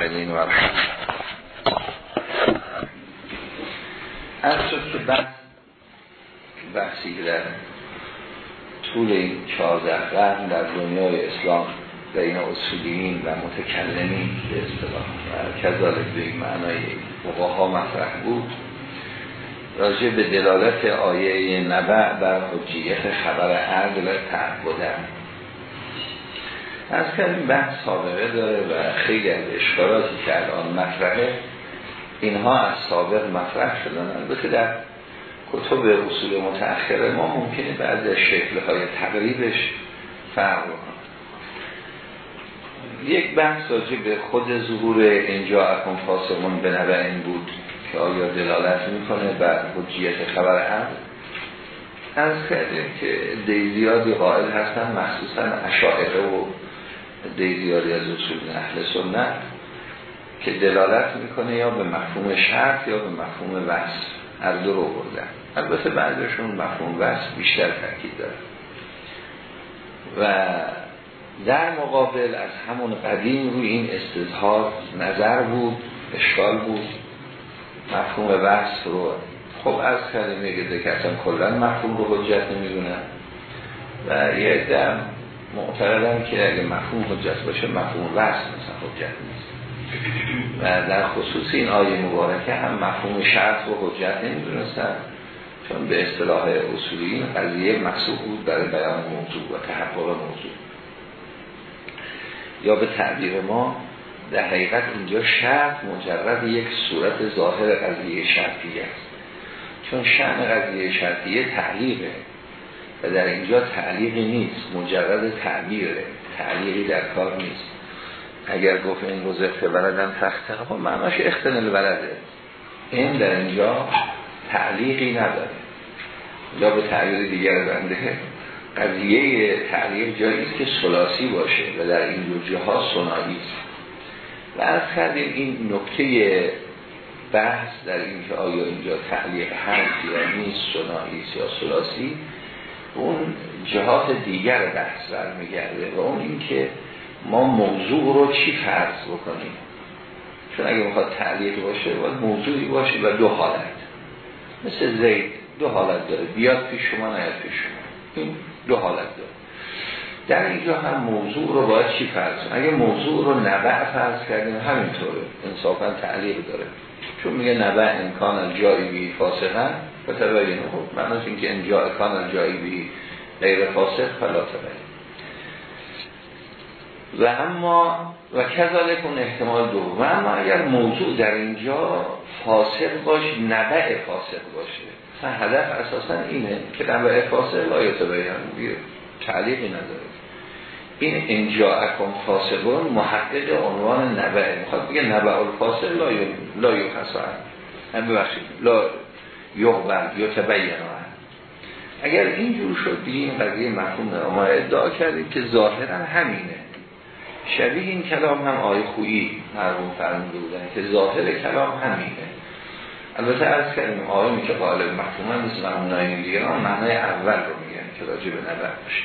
القائلین و از شد که بحث بحثی که در طول این چهارده قرن در دنیای اسلام بین اصولیین و متکلمین به اصطلاح و کذالک به این معنای فقها مطرح بود راجع به دلالت آیه نبع بر حجیت خبر عدل تعبدن از کردیم بحث سابقه داره و خیلی از اشکالاتی که الان مطرحه اینها از سابق مطرح شدن. البته در کتب اصول متأخره ما ممکنه بعد از شکلهای تقریبش فرق بکنه. یک بحث راجع به خود ظهور اینجا اکن فاسمون به این بود که آیا دلالت می‌کنه بر حجیت خبر هم از کردیم که دیزیادی قائل هستن مخصوصا اشاعره و دیزیادی از اصول اهل سنت که دلالت می‌کنه یا به مفهوم شرط یا به مفهوم وصف. هر دو رو بردن. البته بعدشون مفهوم وصف بیشتر تاکید داره و در مقابل از همون قدیم روی این استظهار نظر بود اشکال بود. مفهوم وصف رو خب از کردیم که ذکرتم کلن مفهوم رو حجت نمی‌دونن. و یه دم معتقدم که اگه مفهوم حجت باشه مفهوم وصف مثلا حجت نیست. و در خصوص این آیه مبارکه هم مفهوم شرط و حجت نمی‌دونستن. چون به اصطلاح اصولی این قضیه مقصود بود برای بیان موضوع و تحقق موضوع. یا به تعبیر ما در حقیقت اینجا شرط مجرد یک صورت ظاهر قضیه شرطیه است. چون شعن قضیه شرطیه تعلیقه و در اینجا تعلیقی نیست مجرد تعبیره تعلیقی در کار نیست. اگر گفت این روز بلدن تخته خب معناش اختنال بلده. این در اینجا تعلیقی نداره. یا به تعبیر دیگر بنده قضیه تعلیق جایی که سلاسی باشه و در این دو جاها سنایی است. و از کردیم این نکته بحث در اینکه آیا اینجا تعلیق هست یا نیست سنایی یا سلاسی اون جهات دیگر بحث برمیگرده و اون اینکه ما موضوع رو چی فرض بکنیم؟ چون اگه می‌خواد تعلیق باشه باید موضوعی باشه و دو حالت. مثل زید دو حالت داره. بیاد پیش شما نیاد پیش شما. این دو حالت داره. در اینجا هم موضوع رو باید چی فرض اگه موضوع رو نبع فرض کردیم همینطوره. انصافا تعلیق داره. چون میگه نبع امکان از جایی بی فاسقا و تبین خب معناش این که انجا کان از جایی بی غیر فاسق فلا تبین و اما و کذالک اون احتمال دو. و اما اگر موضوع در اینجا فاسق باشه نبع فاسق باشه. هدف اساسا اینه که نبع فاسق لایت بیان تعلیقی نداره. این انجا اکن فاسقون محقق عنوان نبع. می‌خواد بگه نبع الفاسق لا یحسن هم ببخشید. لا یقبل یا تبین اگر اینجور شد دیگه قضیه مفهوم ما ادعا کردیم که ظاهرا همینه. شبیه این کلام هم آی خویی مرمون فرموده بودن که ظاهر کلام همینه. البته از کردیم آیمی که قالب مفهوم مثل مرمون دیگه. معنای اول رو میگن که راجع به نبع باشه.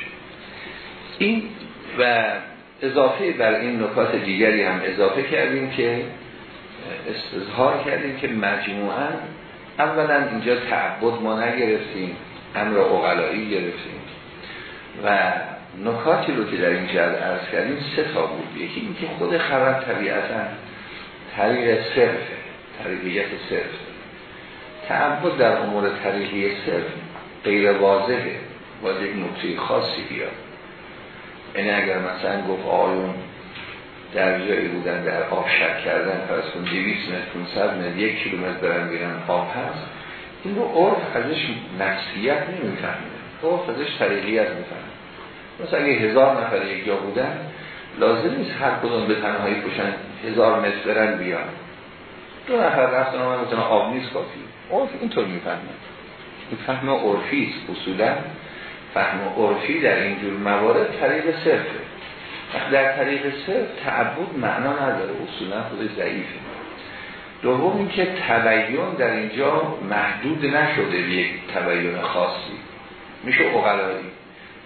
این و اضافه بر این نکات دیگری هم اضافه کردیم که استظهار کردیم که مجموعا اولا اینجا تعبد ما نگرفتیم امر اقلایی گرفتیم. و نکاتی رو که در این جد ارز کردیم سه تا بود. یکی این که خود خبر طبیعتا طریق صرفه طریقیت صرف. تعبد در امور طریقی صرف غیر واضحه باید یک نکته خاصی بیاد. یعنی اگر مثلا گفت آیون در جایی بودن در آب شک کردن فرض کن 200 متر 500 متر یک کیلومتر برن بیرن آب هست. این رو عرف ازش نفسیت نمی‌فهمه. عرف ازش طریقیت می‌فهمه. مثلا اگه هزار نفر یک جا بودن لازم نیست هر کدوم به تنهایی پوشن هزار متر برن بیان. دو نفر رفتن آمد مثلا آب نیست کافی. عرف اینطور می‌فهمه. این فهم عرفی است اصولا فهم عرفی در اینجور موارد طریق صرفه در طریق صرف تعبد معنا نداره اصولا خود ضعیفه. دوم اینکه تبیین در اینجا محدود نشده به یک تبیین خاصی. میشه اقلایی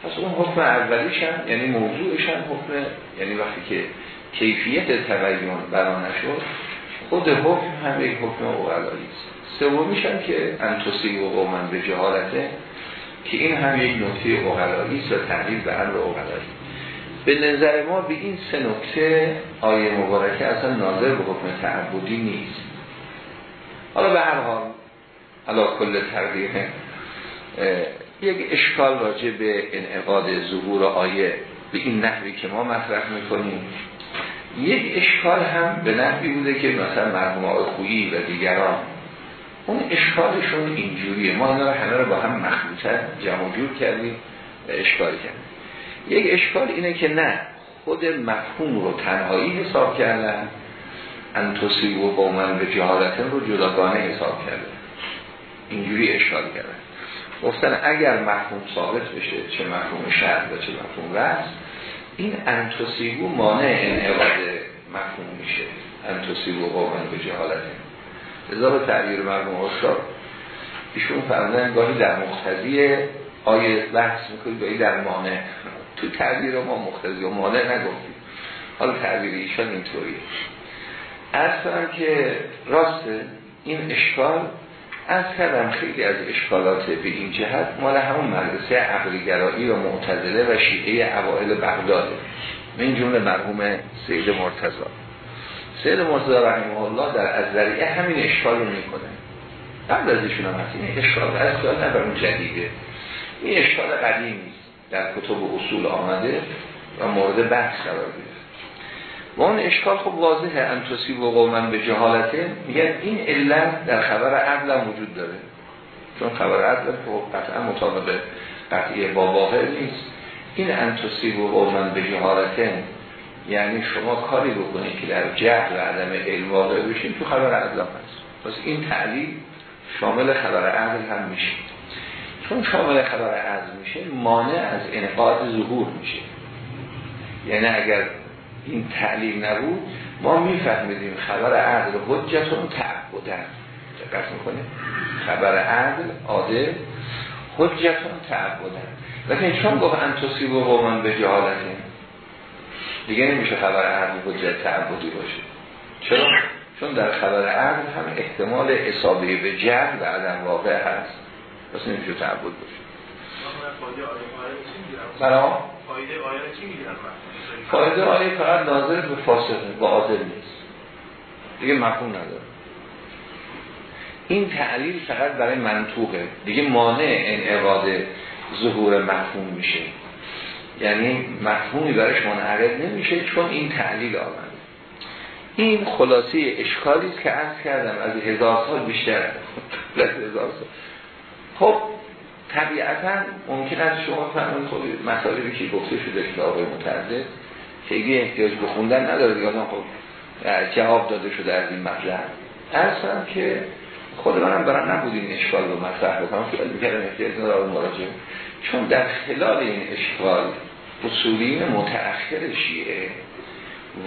پس اون حکم اولیش هم یعنی موضوعش هم حکم یعنی وقتی که کیفیت تبیین برا نشد خود حکم هم یک حکم اقلایی است. سومیش هم که انتوسی و قومن به جهالته که این هم یک نکته اقلایی است و تحلیل به امر به نظر ما به این سه نکته آیه مبارکه اصلا ناظر به حکم تعبدی نیست. حالا به هر حال علا کل تقدیر یک اشکال راجع به انعقاد ظهور آیه به این نحوی که ما مطرح می‌کنیم. یک اشکال هم به نحوی بوده که مثلا مرحوم آقای و دیگران اون اشکالشون اینجوریه. ما اینا همه رو با هم مخلوطه جمع جور کردیم و اشکال کردیم. یک اشکال اینه که نه خود مفهوم رو تنهایی حساب کردن. انتوسی و قومن به جهالتن رو جداگانه حساب کردن. اینجوری اشکال کردن. گفتن اگر مفهوم ثابت بشه چه مفهوم شهر و چه مفهوم رست این انتوسیبو مانع انعقاد مفهوم میشه. انتوسیبو قومن به جهالتن. ازا به تعبیر مرموم استاد ایشون فرمودن گاهی در مختزی آیه بحث می‌کنید گاهی در مانع. تو تعبیر ما مختزی و مانع نگفتید حالا تعبیر ایشان اینطوریه. اصلا که راست این اشکال از کردم خیلی از اشکالات به این جهت مال همون مدرسه عقلیگرایی و معتزله و شیعه اوائل بغداده. من جمله مرحوم سید مرتضی. سید مرتضی رحمه الله در از ذریعه همین اشکال رو می‌کنه. قبل از ایشون هم هست. این اشکال اشکال نه اون جدیده. این اشکال قدیمی در کتب اصول آمده و مورد بحث قرار گرفت. و اون اشکال خب واضحه. انتوسی و قومن به جهالته. میگن این علت در خبر عدل وجود داره. چون خبر عدل خب قطعا مطابق قطعی با واقع نیست. این انتوسی و قومن به جهالته یعنی شما کاری بکنید که در جهل و عدم علم واقع بشین تو خبر هم هست. پس این تعلیل شامل خبر عدل هم میشه. چون شامل خبر عدل میشه مانع از انقاط ظهور میشه. یعنی اگر این تعلیل نبود ما میفهمیدیم خبر عدل حجتون تعبدن دقت می‌کنیم خبر عدل عادل حجتون تعبدن لیکن چون گفت انتصیب و قومن به جهالتیم دیگه نمیشه خبر عدل حجت تعبدی باشه. چرا؟ چون در خبر عدل هم احتمال اصابه به جهل و عدم واقع هست. پس نمیشه تعبد باشه. برای فایده آیه چی می‌گیرن فایده آیه فقط ناظر به فاسقه و عادل نیست. دیگه مفهوم نداره. این تعلیل فقط برای منطوقه. دیگه مانع انعقاد ظهور مفهوم میشه. یعنی مفهومی برش منعقد نمیشه چون این تعلیل آمد این خلاصه اشکالی است که عرض کردم از هزار سال بیشتر هزار سال. خب طبیعتا ممکن است شما فهمید خب مسائلی که گفته شده که آقای متعدد خیلی احتیاج به خوندن نداره دیگه خب جواب داده شده از این مطلب. اصلا که خود منم برام نبود این اشکال رو مطرح بکنم خیال می‌کردم احتیاج نداره مراجعه. چون در خلال این اشکال اصولین متأخر شیعه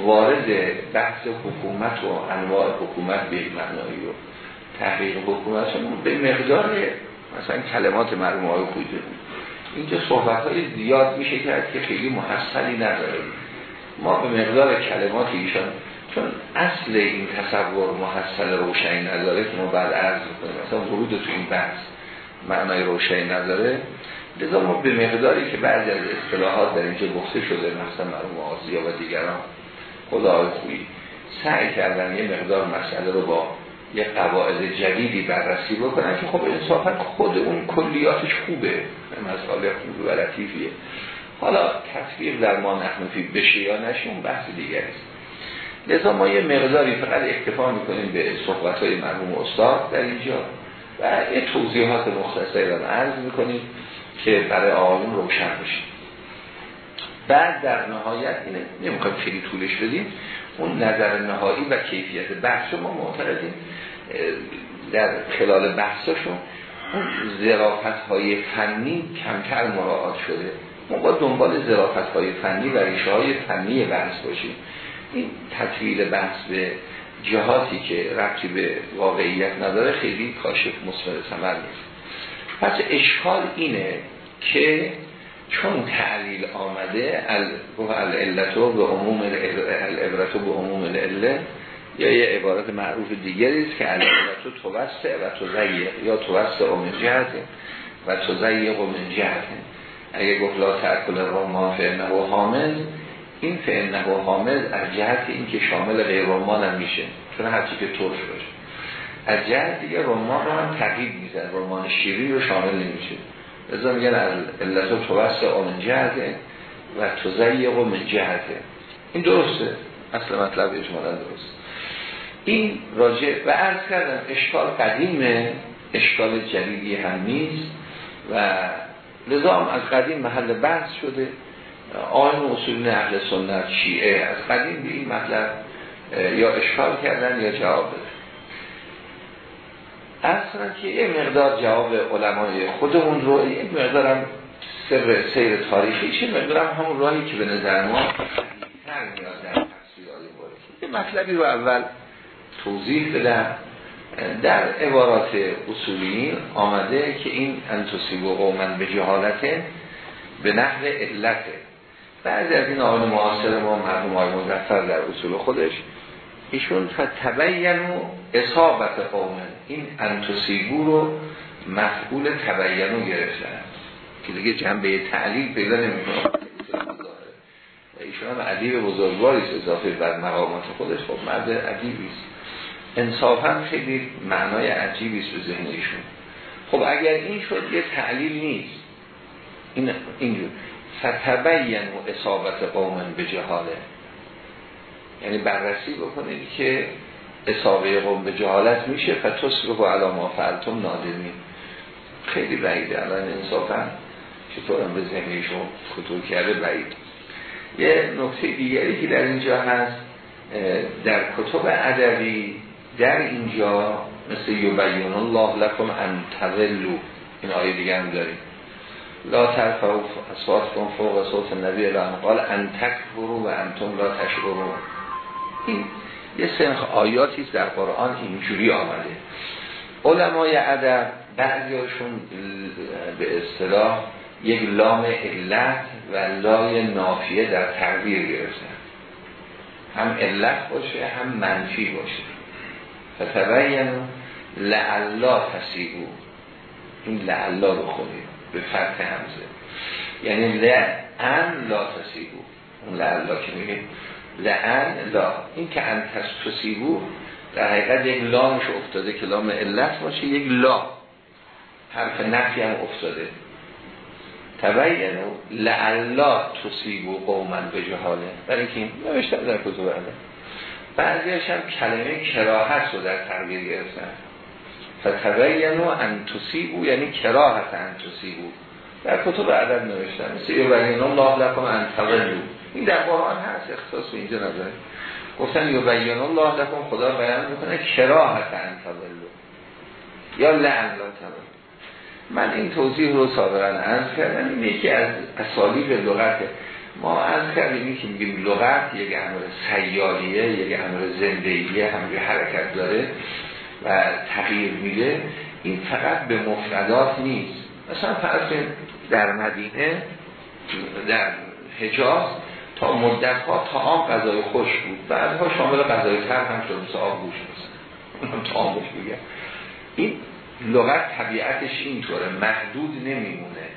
وارد بحث حکومت و انواع حکومت به معنایی و تحقیق حکومت به مقدار مثلا کلمات مرموم های خویده اینجا صحبت های زیاد میشه کرد که خیلی محصلی نداره. ما به مقدار کلمات ایشان چون اصل این تصور محصل روشنی نداره که ما بعد عرض کنیم مثلا ورود تو این بحث معنای روشنی نداره. لذا ما به مقداری که بعضی از اصطلاحات در اینجا گفته شده مثلا مرموم آزیا و دیگران خدا خویی سعی کردن یه مقدار مسئله رو با یه قواعد جدیدی بررسی بکنن که خب انصافا خود اون کلیاتش خوبه. مسئله خوب و لطیفیه. حالا تصویر در ما نحنفی بشه یا نشه اون بحث دیگه است. لذا ما یه مقداری فقط اکتفا می‌کنیم به صحبت های مرحوم استاد در اینجا و یه توضیحات مختصری رو عرض می‌کنیم. که برای آقایون روشن بشه. بعد در نهایت اینه نمی‌خوایم خیلی طولش بدیم. اون نظر نهایی و کیفیت بحث ما معتقدیم. در خلال بحثشون اون زرافت های فنی کمتر مراعات شده. ما با دنبال زرافت های فنی و ریشه های فنی بحث باشیم. این تطویل بحث به جهاتی که ربطی به واقعیت نداره خیلی کاشف مصمر سمر نیست. پس اشکال اینه که چون تعلیل آمده العلتو به عموم العبرتو به عموم العله یا یه عبارت معروف دیگری است که العلتو توسته و تزیق یا توسته من جهته و تزیق من جهته. اگه گفت لا ترکل رومان فعنه و حامل این فعنه و حامل از جهت این که شامل غیر هم میشه. چون هرچی که ترش باشه. از جهت دیگه رومان رو هم تقیید میزن رومان شیری رو شامل نمیشه ازا میگن علت توسط آمن جهته و تزیق من جهته این درسته. اصل مطلب اجمالا درست. این راجع و عرض کردم اشکال قدیمه. اشکال جدیدی هم نیست. و لذا هم از قدیم محل بحث شده. آن اصولین اهل سنت شیعه از قدیم به این مطلب یا اشکال کردن یا جواب بده اصلا که یه مقدار جواب علمای خودمون رو یه مقدارم سر سیر تاریخی چه مقدارم همون راهی که به نظر ما در یه مطلبی رو اول توضیح بدم. در عبارات اصولی آمده که این انتصیب و قومن به جهالته به نحو علته بعضی از این آن معاصر ما مرحوم های مزفر در اصول خودش ایشون و اصابت قومن. این انتوسیبو رو مفعول تبین گرفتن. که دیگه جنبه تعلیل پیدا نمی‌کنه. ایشون هم عدیب بزرگواریست اضافه بر مقامات خودش. خب مرد عدیبیست انصافا خیلی معنای عجیبیست به ذهن ایشون. خب اگر این شد یه تعلیل نیست. این اینجور. فتبین و اصابت قومن به جهاله. یعنی بررسی بکنید که اصابه قوم به جهالت میشه فتصبح و علا فعلتم نادمی خیلی بعیده الان انصافا چطور هم به ذهنیشون خطور کرده بعید. یه نکته دیگری که در اینجا هست در کتب ادبی در اینجا مثل یبین الله لکم ان تذلو این آیه دیگه هم داریم. لا ترفعوا اصواتكم فوق صوت النبی الان. قال ان تکفروا و انتم لا تشعرون این یه سنخ آیاتی در قرآن اینجوری آمده. علمای ادب بعضیاشون به اصطلاح یک لام علت و لای نافیه در تقدیر گرفتن. هم علت باشه هم منفی باشه. فتبین لعلا تسیبو این لعلا رو خودیم به فرق همزه. یعنی لعن لا تسیبو اون لعلا که میگیم لعن لا. این که ان تسیبو در حقیقت یک لامش افتاده که لام علت باشه یک لا. حرف نفی هم افتاده. تبین لعلا تصیبو قومن به جهاله. برای اینکه نوشتم در کتب علم بعضیش هم کلمه کراهت رو در تغییر گرفتن. فتبین و انتوسیبو یعنی کراهت انتوسیبو در کتب عدد نوشتن. مثل یبین الله لکم انتولو این در قرآن هست اختصاص اینجا نداره گفتن یبین الله لکم خدا بیان می‌کنه کراهت انتولو یا لعن لا من این توضیح رو سابقا عرض کردم. این یکی از اسالیب لغته ما از کردیم که میگیم لغت یک امر سیالیه یک امر زندگیه همجور حرکت داره و تغییر میده. این فقط به مفردات نیست. مثلا فرض در مدینه در حجاز تا مدت ها تا آم غذای خوش بود. بعدها شامل غذای تر هم شد مثل آب گوش مثلا. تا بگم. این لغت طبیعتش اینطوره. محدود نمیمونه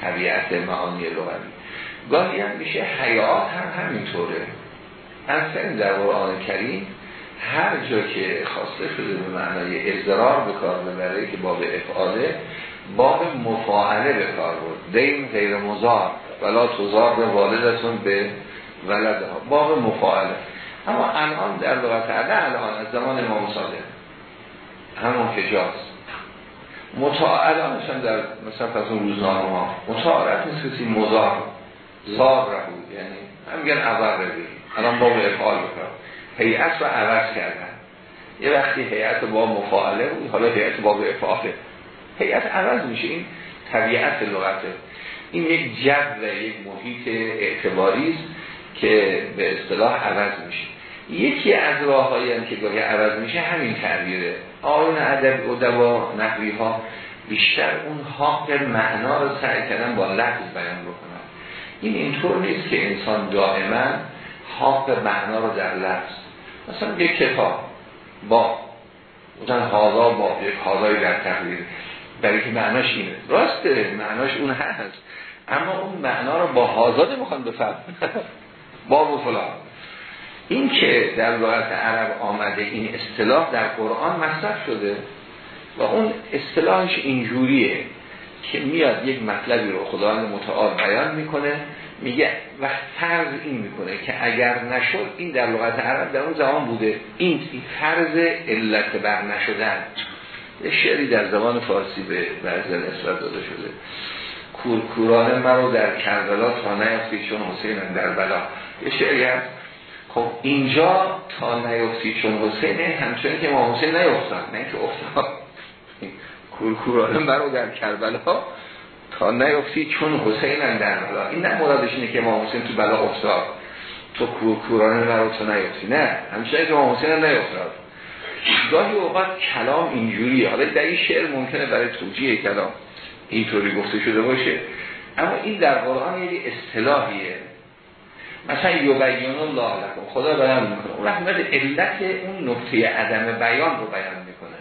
طبیعت معانی لغوی. گاهی هم میشه حیات هم همینطوره. اصلا در قرآن کریم هر جا که خواسته شده به معنای ازدرار به کار ببره که باب افعاله باب مفاعله به کار بود دین غیر مزار ولا به والدتون به ولدها. باب مفاعله. اما الان در لغت الان از زمان امام صادق همون حجاز. متعالانش هم در مثلا پس اون روزنامه ها. متعارف نیست کسی مزار زار رهود یعنی هم میگن عبر روی الان باب افعال بکن هیئت رو عوض کردن. یه وقتی هیئت با مفاعله بود حالا هیئت باب افعاله. هیئت عوض میشه. این طبیعت لغته. این یک و یک محیط اعتباری است که به اصطلاح عوض میشه. یکی از راههایی هم که گاهی عوض میشه همین تعبیره. آن ادب ادبا نحوی ها بیشتر اون حق معنا رو سعی کردن با لفظ بیان بکنن. این اینطور نیست که انسان دائما حق معنا رو در لفظ. مثلا یک کتاب با مثلا حالا با یک حالایی در تقدیر برای که معناش اینه. راسته معناش اون هست. اما اون معنا رو با حاضر می‌خوان بفهم با و فلان. این که در لغت عرب آمده این اصطلاح در قرآن مصرف شده و اون اصطلاحش اینجوریه که میاد یک مطلبی رو خداوند متعال بیان می‌کنه میگه و فرض این می‌کنه که اگر نشد این در لغت عرب در اون زمان بوده. این فرض علت بر نشدن. یه شعری در زبان فارسی به بعضی نسبت داده شده. کورکوران مرا در کربلا تا نیفتی چون حسین در بلا. یه شعری هست. خب اینجا تا نیفتی چون حسین همچنین که ما حسین نیفتاد نه که افتاد کورکوران مرا در کربلا تا نیفتی چون حسین در بلا. این نه مرادش اینه که ما حسین تو بلا افتاد. تو کورکوران مرا تو نیفتی نه همچنین که ما حسین نیفتاد گاهی اوقات کلام اینجوریه. حالا در این شعر ممکنه برای توجیه کلام. اینطوری گفته شده باشه. اما این در قرآن یه اصطلاحیه. مثلا یبین الله لکن خدا بیان می‌کنه. اون رحمت علت اون نقطه عدم بیان رو بیان می‌کنه.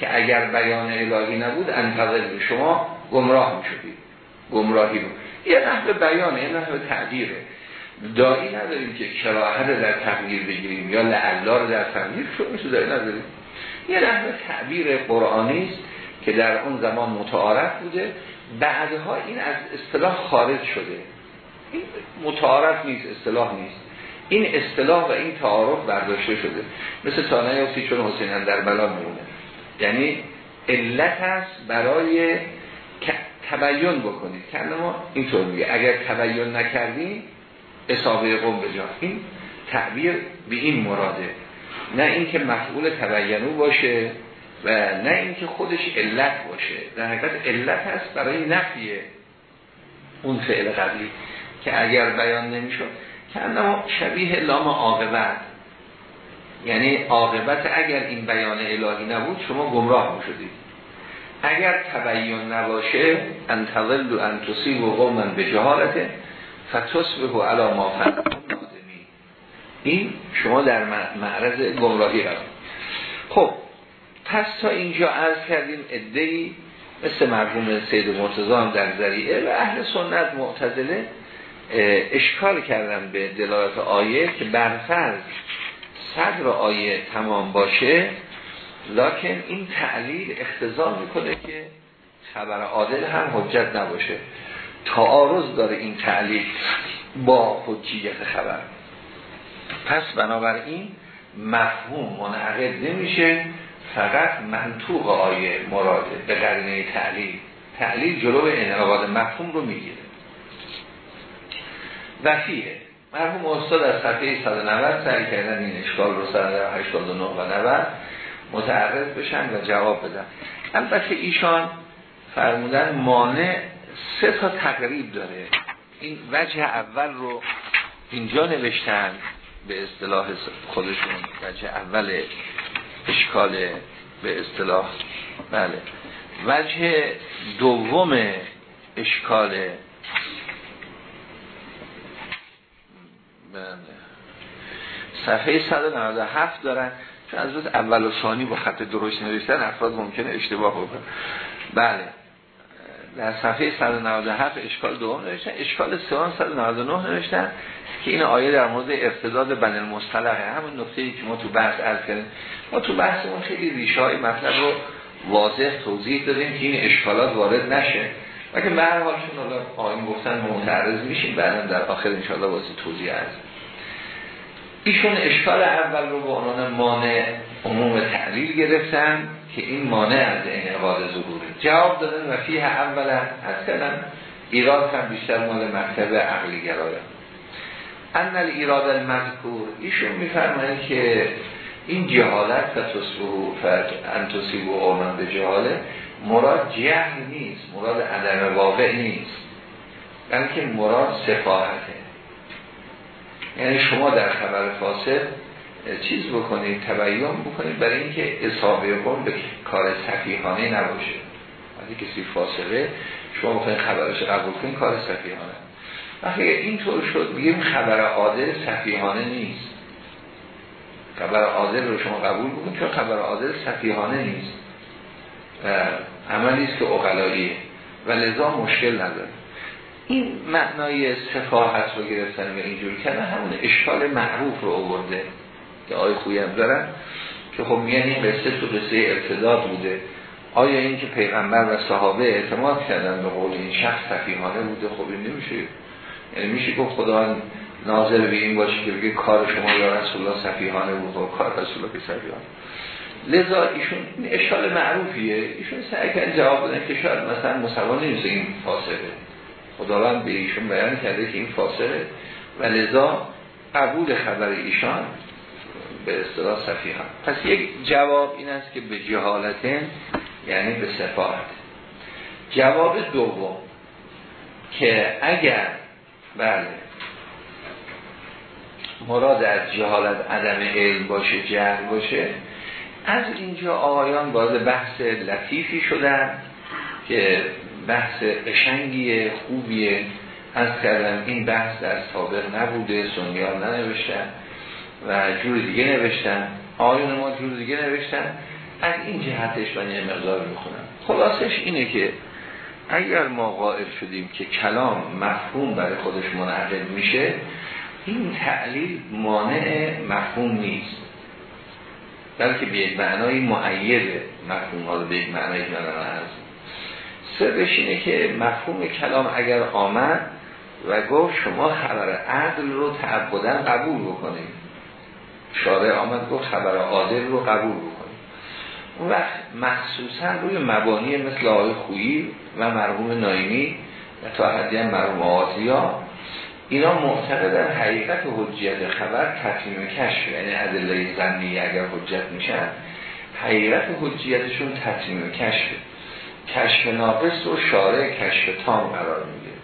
که اگر بیان الهی نبود انتظر شما گمراه می‌شدید. گمراهی رو یه نحو بیانه یه نحو تعبیره دایی نداریم که کراهت در تغییر بگیریم یا لعلا رو در تغییر. شو دایی نداریم. یه نحو تعبیر قرآنی است. که در اون زمان متعارف بوده. بعدها این از اصطلاح خارج شده. این متعارف نیست اصطلاح نیست. این اصطلاح و این تعارف برداشته شده. مثل تا نیافتی چون حسین در بلا میمونه. یعنی علت هست برای تبیین بکنید. که ما اینطور میگه. اگر تبیین نکردیم اصابه قوم به این تعبیر به این مراده. نه اینکه مفعول تبینو باشه. و نه اینکه خودش علت باشه در حقیقت علت هست برای نفی اون فعل قبلی که اگر بیان نمی‌شد که انما شبیه لام عاقبت. یعنی عاقبت اگر این بیان الهی نبود شما گمراه می‌شدید. اگر تبیین نباشه انتظل و انتصیب و قومن به جهالته فتصبه علا ما این شما در معرض گمراهی قرار خب پس تا اینجا عرض کردیم ادهی مثل مرحوم سید مرتضان در ذریعه و اهل سنت معتزله اشکال کردن به دلالت آیه که برفرض صدر آیه تمام باشه لکن این تعلیل اختزام می‌کنه که خبر عادل هم حجت نباشه. تعارض داره این تعلیل با حجیت خبر. پس بنابراین مفهوم منعقد نمیشه. فقط منطوق آیه مراده به قرنه تعلیل تعلیل جلو انعقاد مفهوم رو می‌گیره. وفیه مرحوم استاد از صفحه 190 سعی کردن این اشکال رو سر 89 و 90 متعرض بشن و جواب بدن. البته ایشان فرمودن مانع سه تا تقریب داره. این وجه اول رو اینجا نوشتن به اصطلاح خودشون وجه اول اشکال به اصطلاح بله. وجه دوم اشکال بله. صفحه 197 دارن چون از اول و ثانی با خط درست نوشتن افراد ممکنه اشتباه بکنن. بله. در صفحه 197 اشکال دوم نوشتن اشکال سوم 199 نوشتن که این آیه در مورد ارتداد بن المصطلحه همون ای که ما تو بحث عرض کردیم. ما تو بحثمون خیلی ریشه های مطلب رو واضح توضیح دادیم که این اشکالات وارد نشه. و که به هر حال آقایون گفتن معترض میشیم بعدا در آخر ان واسه توضیح عرض. ایشون اشکال اول رو به عنوان مانع عموم تعلیل گرفتن که این مانع از انعقاد ظهوره جواب دادن و فیه اولا از ایراد هم بیشتر مال مکتب عقلی گرایان ان ایراد المذکور ایشون میفرمایند که این جهالت و تصبو انتصیب و آمن به جهاله مراد جهل نیست مراد عدم واقع نیست بلکه مراد سفاهته یعنی شما در خبر فاسد چیز بکنید تبیین بکنید برای اینکه اصابه قول به کار سفیحانه نباشه. وقتی کسی فاسقه شما بخواین خبرش قبول کنین کار سفیهانه وقتی اینطور شد بگیم خبر عادل سفیهانه نیست. خبر عادل رو شما قبول بکنید چون خبر عادل سفیهانه نیست. و عملی است که اقلاییه. و لذا مشکل نداره. این معنای سفاحت رو گرفتن و اینجوری کردن همون اشکال معروف رو آورده. که آی خویی هم دارن که خب میگن این قصه تو قصه ارتداد بوده. آیا این که پیغمبر و صحابه اعتماد کردن به قول این شخص سفیهانه بوده؟ خب این نمیشه. یعنی میشه گفت خدا ناظر به این باشه که بگه کار شما یا رسول الله سفیهانه بود و کار رسول الله سفیهانه لذا ایشون این اشکال معروفیه. ایشون سعی کرد جواب بدن که شاید مثلا مسلمان نیست این فاسقه. خداوند به ایشون بیان کرده که این فاسقه. و لذا قبول خبر ایشان به اصطلاح سفیهان پس یک جواب این است که به جهالت یعنی به سفاهت جواب دوم که اگر بله مراد از جهالت عدم علم باشه جهل باشه از اینجا آقایان وارد بحث لطیفی شدن که بحث قشنگی خوبیه از کردن این بحث در سابق نبوده سنیان ننوشتن. و جور دیگه نوشتن. آقایان ما جور دیگه نوشتن. از این جهتش من یه مقدار می‌خونم. خلاصش اینه که اگر ما قائل شدیم که کلام مفهوم برای خودش منعقد میشه این تعلیل مانع مفهوم نیست. بلکه به یک معنای معید مفهوم ها رو به یک معنای معنی هست. سرش اینه که مفهوم کلام اگر آمد و گفت شما خبر عدل رو تعبدن قبول بکنید. شارع آمد گفت خبر عادل رو قبول بکنید اون وقت مخصوصا روی مبانی مثل آقای خویی و مرحوم نایمی و تا حدی هم مرحوم آزیا اینا معتقدن حقیقت حجیت خبر تطمیم کشف یعنی ادله زنی اگر حجت میشن حقیقت حجیتشون تطمیم کشف. کشف ناقص و شارع کشف تام قرار میده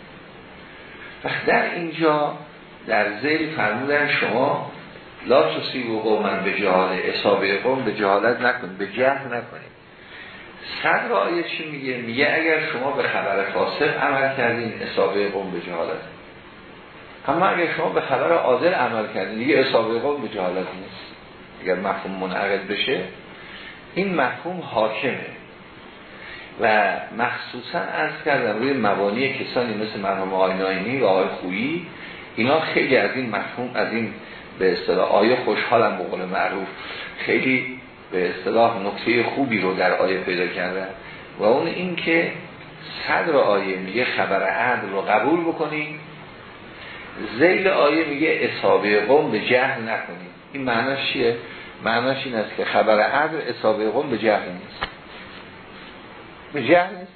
و در اینجا در زیر فرمودن شما لا تصیب و قومن به جهال اصابه قوم به جهالت نکنید به جهل نکنید. صدر آیه چی میگه؟ میگه اگر شما به خبر فاسق عمل کردین اصابه قوم به جهالت. اما اگر شما به خبر عادل عمل کردین دیگه اصابه قوم به جهالت نیست. اگر مفهوم منعقد بشه این مفهوم حاکمه. و مخصوصا از کردم روی مبانی کسانی مثل مرحوم آقای و آقای خویی اینا خیلی از این مفهوم از این به اصطلاح آیه خوشحالم به قول معروف. خیلی به اصطلاح نکته خوبی رو در آیه پیدا کردن. و اون این که صدر آیه میگه خبر عدل رو قبول بکنیم زیل آیه میگه اصابه قوم به جهل نکنیم این معناش چیه؟ معناش این است که خبر عدل اصابه قوم به جهل نیست. به جهل نیست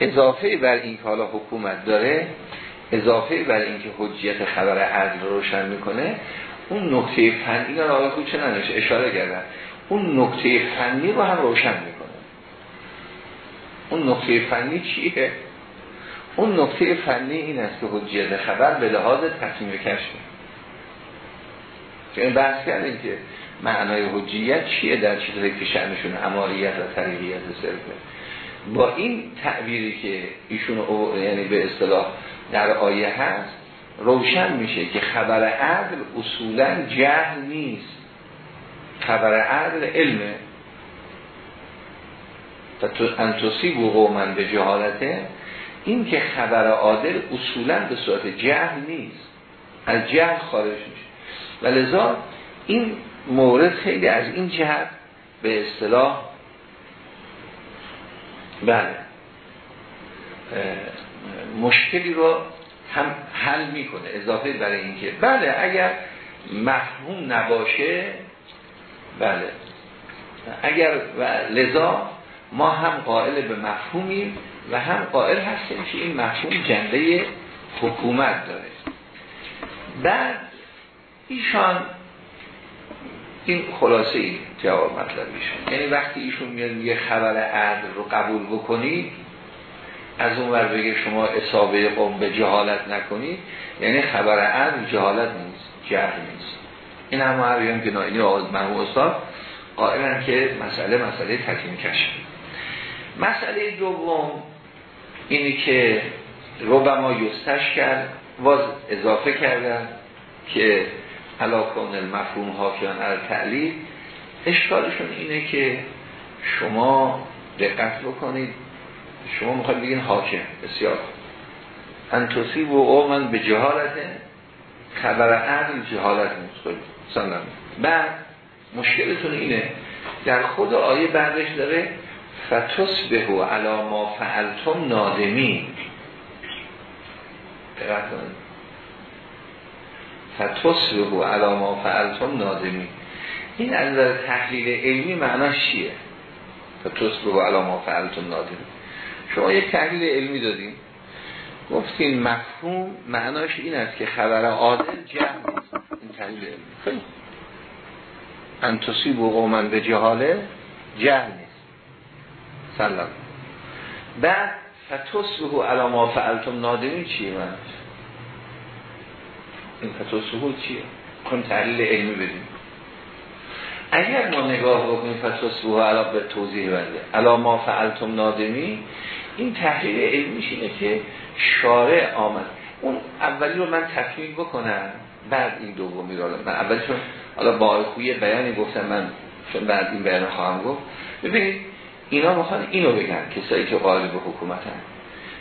اضافه بر این که حالا حکومت داره اضافه بر اینکه حجیت خبر عدل روشن می‌کنه اون نکته فنی رو آقای خود اشاره کردن. اون نکته فنی رو هم روشن می‌کنه. اون نکته فنی چیه؟ اون نکته فنی این است که حجیت خبر به لحاظ تصمیم که این بحث کردیم که معنای حجیت چیه؟ در چیزهایی که شأنشون اماریت و طریقیت صرفه. با این تعبیری که ایشون یعنی به اصطلاح در آیه هست روشن میشه که خبر عدل اصولا جهل نیست. خبر عدل علمه. انتصیب و قومن به جهالته. این که خبر عادل اصولا به صورت جهل نیست. از جهل خارج میشه. و لذا این مورد خیلی از این جهت به اصطلاح بله. مشکلی رو هم حل می‌کنه اضافه برای اینکه بله اگر مفهوم نباشه بله. اگر و لذا ما هم قائل به مفهومیم و هم قائل هستیم که این مفهوم جنبه حکومت داره. بعد ایشان این خلاصه این جواب مطلب ایشون یعنی وقتی ایشون میاد یه خبر عدل رو قبول بکنید از اون ور بگه شما اصابه قوم به جهالت نکنید یعنی خبر عدل جهالت نیست جهل نیست. این هم هم که نائینی آقاز مرموم استاد قائلن که مسئله مسئله تکیم کشف. مسئله دوم اینی که ربما یستش کرد باز اضافه کردن که علا کن حافیان از تعلیل اشکالشون اینه که شما دقت بکنید. شما می‌خواید بگین حاکم. بسیار انتوسیب و اومن به جهالته. خبر عقل جهالت سلام. بعد مشکلتون اینه در خود آیه بعدش داره به و علا ما فعلتم نادمی دقت به و علا ما فعلتم نادمی این از تحلیل علمی معناش چیه؟ به و علا ما فعلتم نادمی شما یک تحلیل علمی دادیم. گفتین مفهوم معناش این است که خبر عادل جمع این تحلیل علمی. خیلی. انتصیب و قومن به جهاله جهل نیست. سلام. بعد فتصبه علا ما فعلتم نادمی چیه من؟ این فتصبه چیه؟ کن تحلیل علمی بدیم. اگر ما نگاه بکنیم فتصبه علا به توضیح بنده علا ما فعلتم نادمی این تحلیل علمیش اینه که شارع آمد. اون اولی رو من تکمیل بکنم بعد این دومی رو. من اولی چون حالا با خوی بیانی گفتم من چون بعد این بیان خواهم گفت. ببینید اینا می‌خوان اینو بگن کسایی که قائل به حکومت هم.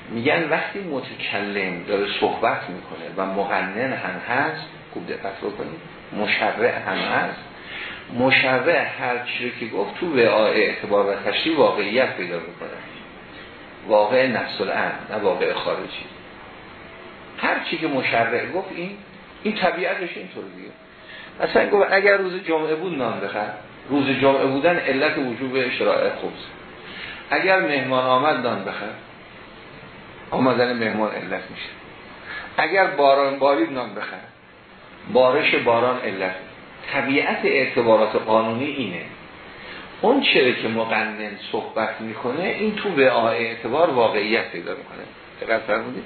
میگن وقتی متکلم داره صحبت می‌کنه و مغنن هم هست خوب دقت بکنید مشرع هم هست مشرع هر چیزی که گفت تو به اعتبار و تشریح واقعیت پیدا می‌کنه. واقع نفس الان نه واقع خارجی. هر چی که مشرع گفت این این طبیعتش اینطور دیگه. مثلا گفت اگر روز جمعه بود نان بخر. روز جمعه بودن علت وجوب شرائع خوب اگر مهمان آمد نان بخر. آمدن مهمان علت میشه. اگر باران بارید نان بخر. بارش باران علت. طبیعت اعتبارات قانونی اینه. اون چره که مقنن صحبت می‌کنه این تو به اعتبار واقعیت پیدا می‌کنه. دقیق فرمودید؟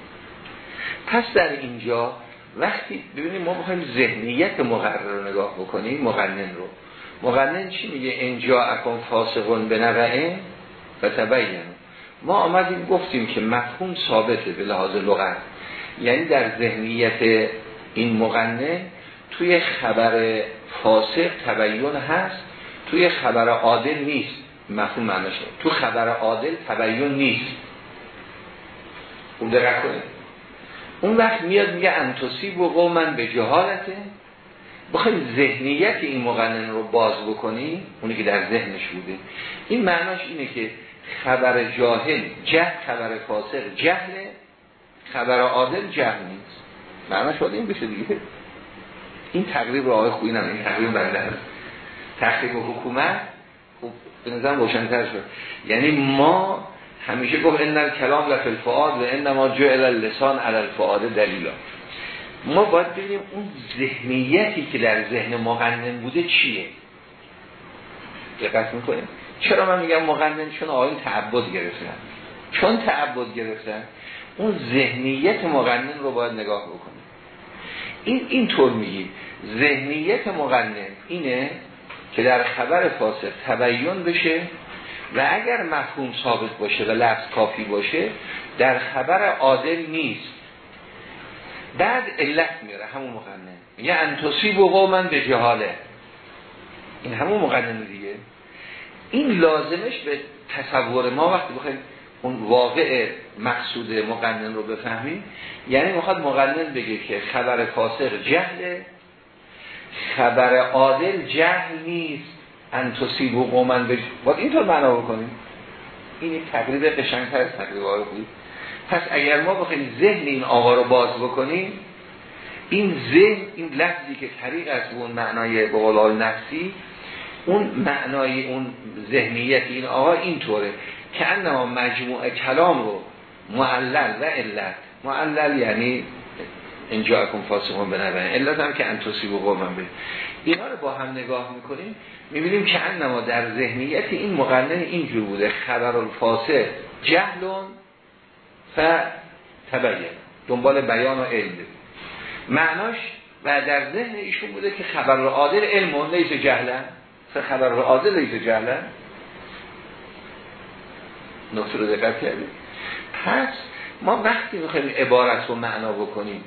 پس در اینجا وقتی ببینیم ما بخوایم ذهنیت مقرر رو نگاه بکنیم مقنن رو. مقنن چی میگه؟ انجا اکن فاسقون به نوعه و تبین ما آمدیم گفتیم که مفهوم ثابته به لحاظ لغت. یعنی در ذهنیت این مقنن توی خبر فاسق تبین هست توی خبر عادل نیست. مفهوم معناشه تو خبر عادل تبین نیست. اون دقیق کنید. اون وقت میاد میگه انتصیب و قومن به جهالته. بخوایم ذهنیت این مقنن رو باز بکنیم اونی که در ذهنش بوده. این معناش اینه که خبر جاهل جهل خبر فاسق جهله. خبر عادل جهل نیست. معناش باید این بشه دیگه. این تقریب آقای خویی این تقریب بنده هست تحقیق حکومت خب به نظرم روشن‌تر شد. یعنی ما همیشه گفت ان کلام لفی الفعاد و انما جعل اللسان علی الفعاد دلیلا. ما باید ببینیم اون ذهنیتی که در ذهن مقنن بوده چیه؟ دقت می‌کنیم؟ چرا من میگم مقنن؟ چون آقایون تعبد گرفتن. چون تعبد گرفتن اون ذهنیت مقنن رو باید نگاه بکنیم. این اینطور میگیم ذهنیت مقنن اینه که در خبر فاسق تبیین بشه و اگر مفهوم ثابت باشه و لفظ کافی باشه در خبر عادل نیست. بعد علت میاره همون مقنن. میگه انتصیب و قومن به جهاله این همون مقنن دیگه. این لازمش به تصور ما وقتی بخوایم اون واقع مقصود مقنن رو بفهمیم یعنی می‌خواد مقنن بگه که خبر فاسق جهله. خبر عادل جهل نیست. انتصیب و قومن به باید اینطور معنا بکنیم. این یک تقریب قشنگتر از تقریب آقای بود. پس اگر ما بخوایم ذهن این آقا رو باز بکنیم این ذهن این لفظی که طریق از اون معنای بقلال نفسی اون معنای اون ذهنیت این آقا اینطوره که انما مجموع کلام رو معلل و علت معلل یعنی اینجا اکن فاسقون بنابراین علت هم که انتوسی و قومن به اینا رو با هم نگاه می‌کنیم می‌بینیم که انما در ذهنیت این مقنن اینجور بوده. خبر الفاسق جهلون و تبین دنبال بیان و علم معناش و در ذهن ایشون بوده که خبر عادل علم و لیس جهلن. خبر عادل لیس جهلن. نکته رو دقت کردید. پس ما وقتی می‌خوایم عبارت رو معنا بکنیم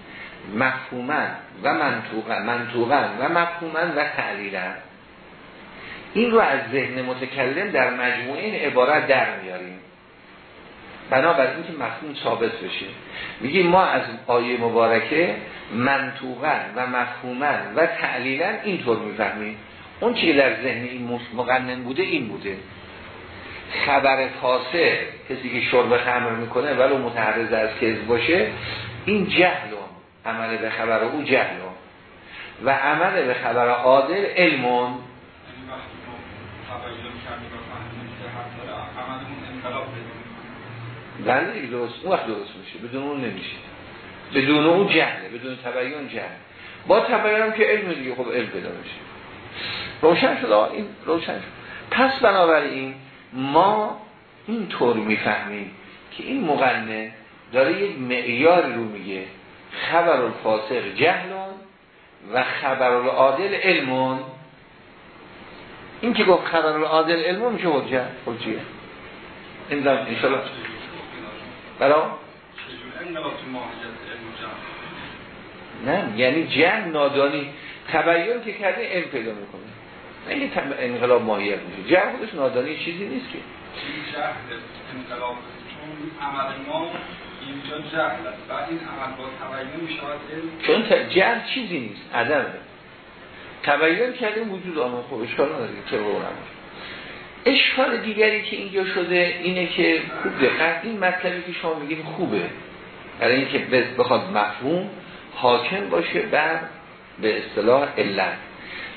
مفهوما و منطوقا منطوقا و مفهوما و تعلیلا این رو از ذهن متکلم در مجموعه این عبارت در میاریم. بنابراین که مفهوم ثابت بشه. میگیم ما از آیه مبارکه منطوقا و مفهوما و تعلیلا اینطور می‌فهمیم. اون چی در ذهن این مقنن بوده این بوده. خبر فاسه کسی که شرب خمر می‌کنه ولو متعرض از کذب باشه این جهل عمل به خبر او جهل. و عمل به خبر عادل علمون بله درست. اون وقت درست میشه. بدون اون نمیشه. بدون اون جهله بدون تبیین جهل. با تبیین که علم دیگه خب علم پیدا میشه. روشن شد این روشن شد. پس بنابراین ما اینطور می‌فهمیم که این مقنه داره یک معیار رو میگه خبر الفاسق جهلون و خبر العادل علمون. این که گفت خبر العادل علمون میشه حجه حجیه این دم انشالله. برا نه یعنی جهل نادانی تبیین که کرده علم پیدا می‌کنه. این انقلاب ماهیت میشه. جهل خودش نادانی چیزی نیست که. جهل انقلاب؟ چون عمل ما اینجا جهل این عمل چون چیزی نیست عدم. تبیین کردیم وجود آمد. خب اشکال نداره که اونم اشکال دیگری که اینجا شده اینه که خوب دقت. این مطلبی که شما میگین خوبه. برای اینکه بخواد مفهوم حاکم باشه بر به اصطلاح علت.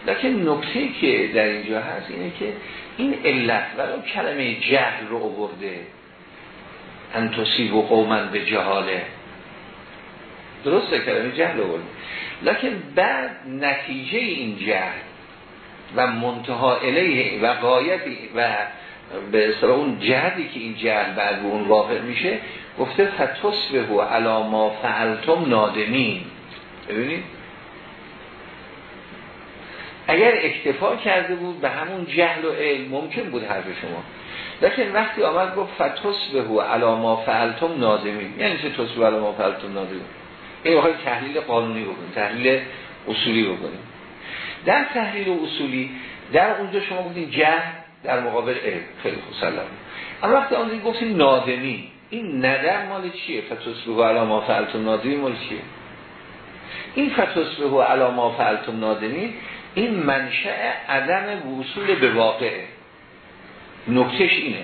لیکن نکته که در اینجا هست اینه که این علت ولو کلمه جهل رو آورده. انتوسیب و قومن به جهاله. درسته کلمه جهل آورده لیکن بعد نتیجه این جهل و منتها الیه و قایتی و به اصطلاح اون جهدی که این جهل بعد به اون واقع میشه گفته فتصبه علا ما فعلتم نادمین. ببینید؟ اگر اکتفا کرده بود به همون جهل و علم ممکن بود حرف شما. لیکن وقتی آمد گفت فتصبه علا ما فعلتم نادمین یعنی چه تصبه علا ما فعلتم نادمین این واقعا تحلیل قانونی بکنیم تحلیل اصولی بکنیم. در تحلیل اصولی در اونجا شما گفتین جهل در مقابل علم خیلی خوب سلام. اما وقتی آن گفتین نادمی این ندر مال چیه؟ فتصبه علا ما فعلتم نادمی مال چیه؟ این فتصبه علا ما فعلتم نادمی این منشأ عدم وصول به واقع نکتش اینه.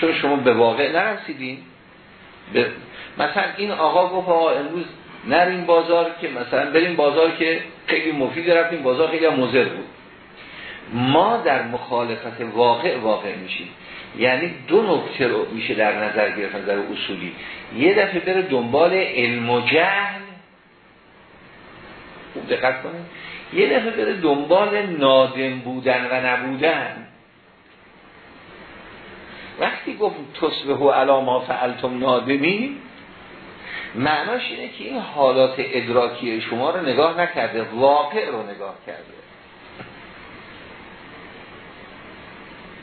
چون شما به واقع نرسیدین. به... مثلا این آقا گفت آقا امروز نریم بازار که مثلا بریم بازار که خیلی مفید رفتیم بازار خیلی مضر بود. ما در مخالفت واقع واقع میشیم. یعنی دو نکته رو میشه در نظر گرفتن در اصولی. یه دفعه بره دنبال علم و جهل. دقت کنید. یه دفعه بره دنبال نادم بودن و نبودن. وقتی گفت تصبه و علاما فعلتم نادمی معناش اینه که این حالات ادراکی شما رو نگاه نکرده واقع رو نگاه کرده.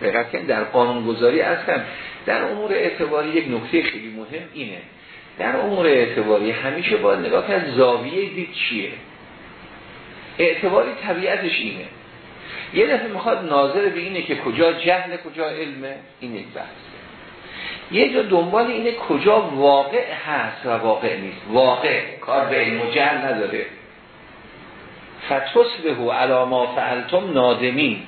دقیقا در قانونگذاری اصلا در امور اعتباری یک نکته خیلی مهم اینه. در امور اعتباری همیشه باید نگاه کرد زاویه دید چیه. اعتباری طبیعتش اینه. یه دفعه می‌خواد ناظر به اینه که کجا جهل کجا علمه این یک بحث. یه جا دنبال اینه کجا واقع هست و واقع نیست. واقع کار به علم و جهل نداره. فتصبه علاما فعلتم نادمین.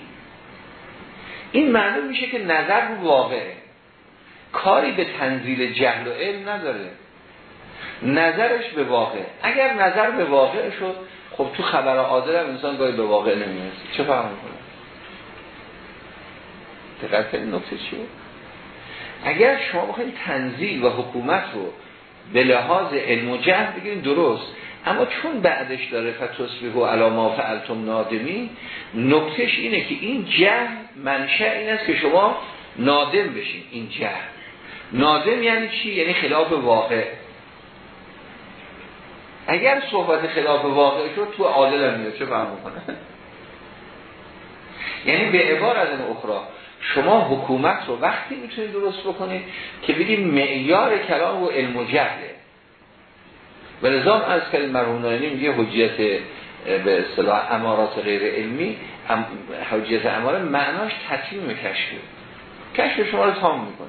این معلوم میشه که نظر رو واقعه کاری به تنزیل جهل و علم نداره. نظرش به واقع. اگر نظر به واقع شد خب تو خبر عادل هم انسان گاهی به واقع نمی‌رسه. چه فهم کنه دقیق این نکته چیه؟ اگر شما بخواید تنزیل و حکومت رو به لحاظ علم و جهل بگیرین درست. اما چون بعدش داره فتصبیح و علاما فعلتم نادمی نکتش اینه که این جهل منشأ این است که شما نادم بشین این جهل. نادم یعنی چی؟ یعنی خلاف واقع. اگر صحبت خلاف واقع شد تو عادل هم میاد. چه فهم کنه یعنی به عبار از این اخرى شما حکومت رو وقتی می‌تونید درست بکنید که بگید معیار کلام و علم و جهله. و نظام از کلم مرهونانی میگه حجیت به اصطلاح امارات غیر علمی حجیت اماره معناش تطمیم کشفه کشف. شما رو تام می‌کنه.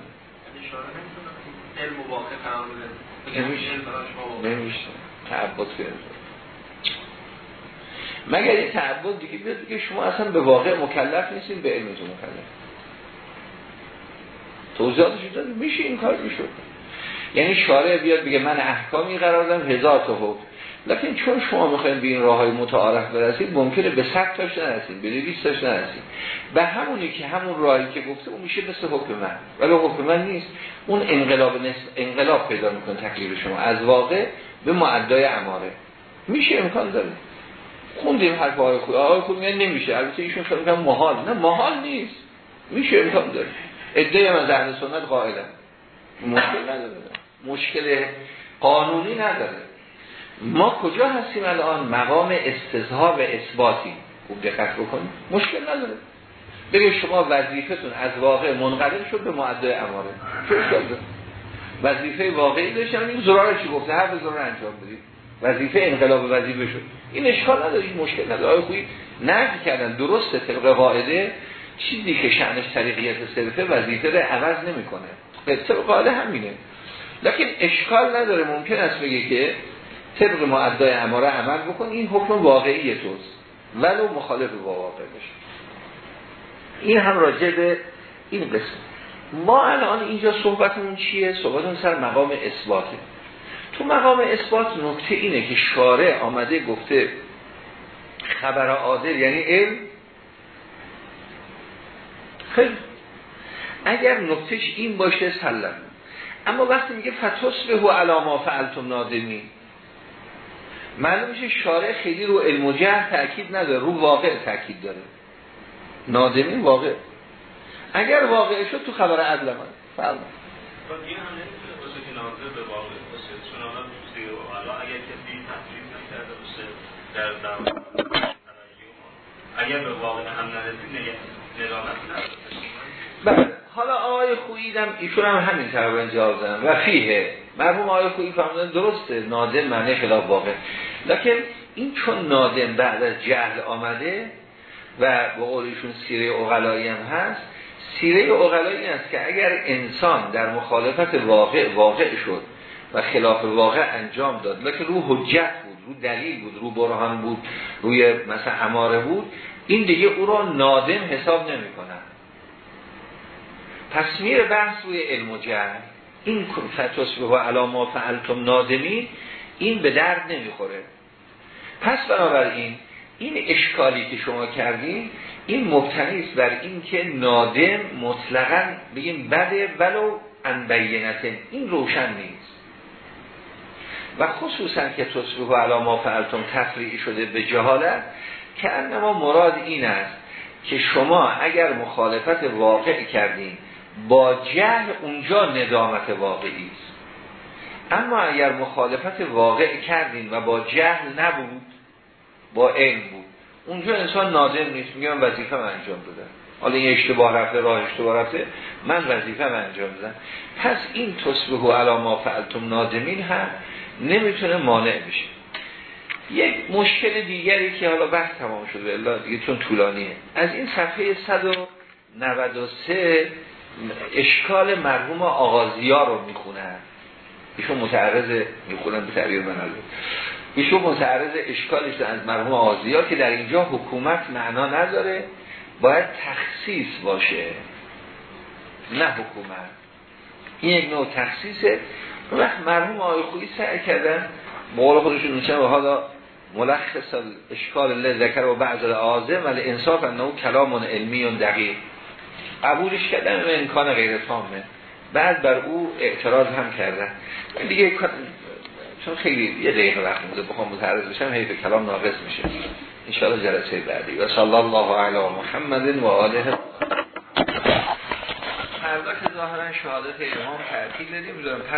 علم واقع. نمیشه. تعبد مگر یه تعبد دیگه بیاد دیگه شما اصلا به واقع مکلف نیستین به علمتون مکلف. توضیحاتش داد میشه این کار می‌شد یعنی شارع بیاد بگه من احکامی قرار دادم هزار تا حکم. لکن چون شما می‌خواین به این راه های متعارف برسید ممکنه به صد تاش نرسید به 200 تاش نرسید. به همونی که همون راهی که گفته اون میشه مثل حکم من. ولی حکم من نیست. اون انقلاب نس... انقلاب پیدا می‌کنه تکلیف شما. از واقع به معدای اماره. میشه امکان داره. خوندیم حرف آقای خود. آقای خود میگن نمیشه. البته ایشون خیلی میگن محال. نه محال نیست. میشه امکان داره. ادعای من اهل سنت قائلم. مشکل نداره. مشکل قانونی نداره. ما کجا هستیم الان؟ مقام استظهار و اثباتی خوب دقت بکنید. مشکل نداره. بگه شما وظیفتون از واقع منقلب شد به معدل اماره. چه وظیفه واقعی داشتن. این زرار چی گفته؟ هر زرار انجام بدید. وظیفه انقلاب وظیفه شد. این اشکال نداره این مشکل نداره. آیا خویی نقل کردن. درسته طبق قاعده چیزی که شأنش طریقیت صرفه وظیفه رو عوض نمی‌کنه. طبق قاعده همینه. لکن اشکال نداره. ممکن است بگه که طبق معدای اماره عمل بکن. این حکم واقعی توست. ولو مخالف با واقع بشه. این هم راجع به این قسم ما الان اینجا صحبتمون چیه؟ صحبتمون سر مقام اثباته. تو مقام اثبات نکته اینه که شارع آمده گفته خبر عادل یعنی علم. خیلی. اگر نکتهش این باشه سلم. اما وقتی میگه فتوس به هو علاما فعلتم نادمی معلوم میشه شارع خیلی رو علم و جهر تأکید نداره رو واقع تأکید داره. نادمی واقع. اگر واقع شد تو خبر عدل من. فرما حالا اگر به واقع هم نرسید بله. حالا آقای خوییدم ایشون هم همین تقریبا جواب دادن و فیه مرحوم آقای خویی فرمودن درسته نادم معنی خلاف واقع. لکن این چون نادم بعد از جهل آمده و به قولیشون سیره اغلایی هم هست سیره اغلایی است که اگر انسان در مخالفت واقع واقع شد و خلاف واقع انجام داد لکن رو حجت بود رو دلیل بود رو برهان بود روی مثلا اماره بود این دیگه او را نادم حساب نمی کنن پس میره بحث روی علم و جهل. این فتوسبه و علاما فعلتم نادمی این به درد نمی‌خوره. پس بنابراین این اشکالی که شما کردین این مبتنی است بر این که نادم مطلقا بگیم بده ولو انبینتن این روشن نیست. و خصوصا که تصبیح و علاما فعلتم تفریعی شده به جهالت که انما مراد این است که شما اگر مخالفت واقع کردین با جهل اونجا ندامت واقعی است. اما اگر مخالفت واقع کردین و با جهل نبود با علم بود. اونجا انسان نادم نیست میگه من وظیفه انجام دادم. حالا این اشتباه رفته راه اشتباه رفته من وظیفه من انجام دادم. پس این تصبح و علاما فعلتم نادمین هم نمی‌تونه مانع بشه. یک مشکل دیگری که حالا بحث تمام شده الا دیگه چون طولانیه. از این صفحه 193 اشکال مرحوم آغازیا رو می‌خونن. ایشون متعرض می‌خونن به تعبیر من ایشون متعرض اشکالش از مرحوم آغازیا که در اینجا حکومت معنا نداره باید تخصیص باشه. نه حکومت. این یک نوع تخصیصه. وقت مرحوم آقای خویی سعی کردن مقال خودشون میشن و حالا ملخص اشکال ذکر و بعض آزم ولی انصاف انه کلام علمی و دقیق. قبولش کردن امکان غیر تامه. بعد بر او اعتراض هم کردن. دیگه چون خیلی یه دقیقه وقت بوده بخوام متعرض بشم حیف کلام ناقص میشه. انشاءالله جلسه بعدی. و صلی الله علی محمد و آله. فردا که ظاهرا شهادت امام ترتیل دادیم